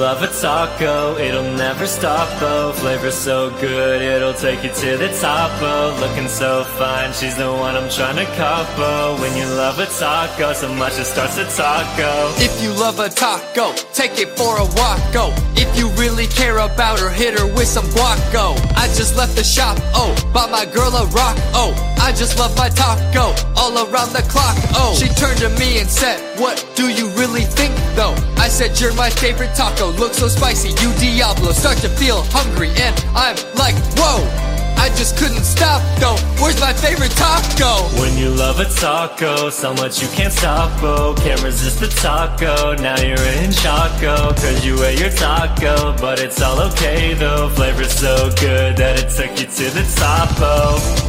love a taco, it'll never stop, oh. Flavor so good, it'll take you to the top, oh. Looking so fine, she's the one I'm trying to cop, oh. When you love a taco, so much it starts to taco oh. If you love a taco, take it for a walk, go If you really care about her, hit her with some guac, go I just left the shop, oh. Bought my girl a rock, oh. I just love my taco, all around the clock, oh. She turned to me and said, what do you really think, said, you're my favorite taco, look so spicy, you Diablo. Start to feel hungry and I'm like, whoa. I just couldn't stop though. Where's my favorite taco? When you love a taco, so much you can't stop, oh. Can't resist the taco, now you're in choco Cause you ate your taco, but it's all okay though. Flavor's so good that it took you to the top, oh